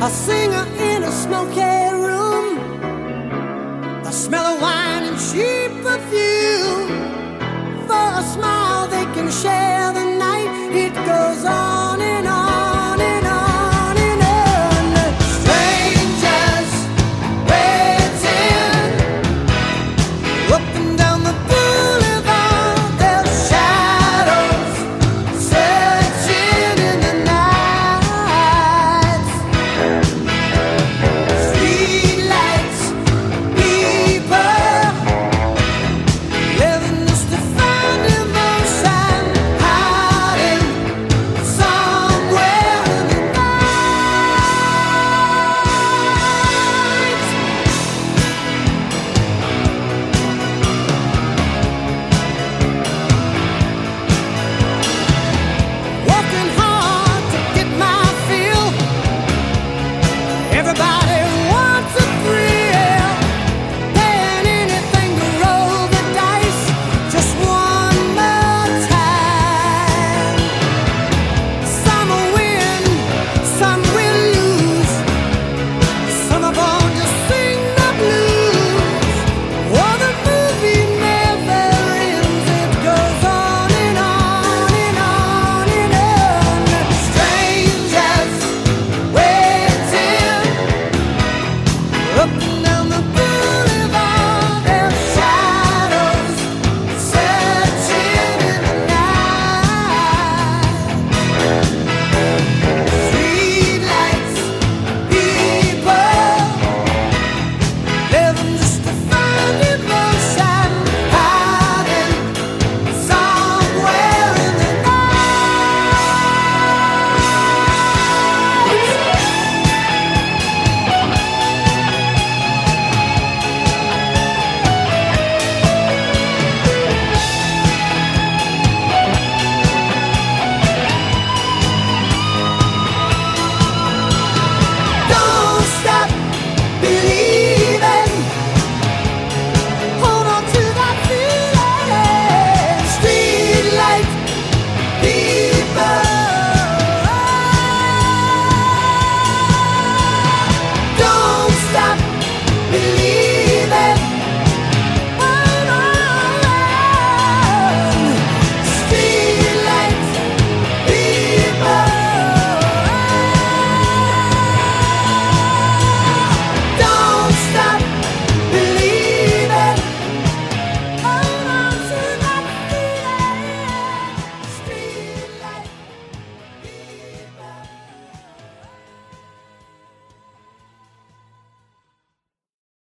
A singer in a smoky room. The smell of wine and cheap perfume. For a smile they can share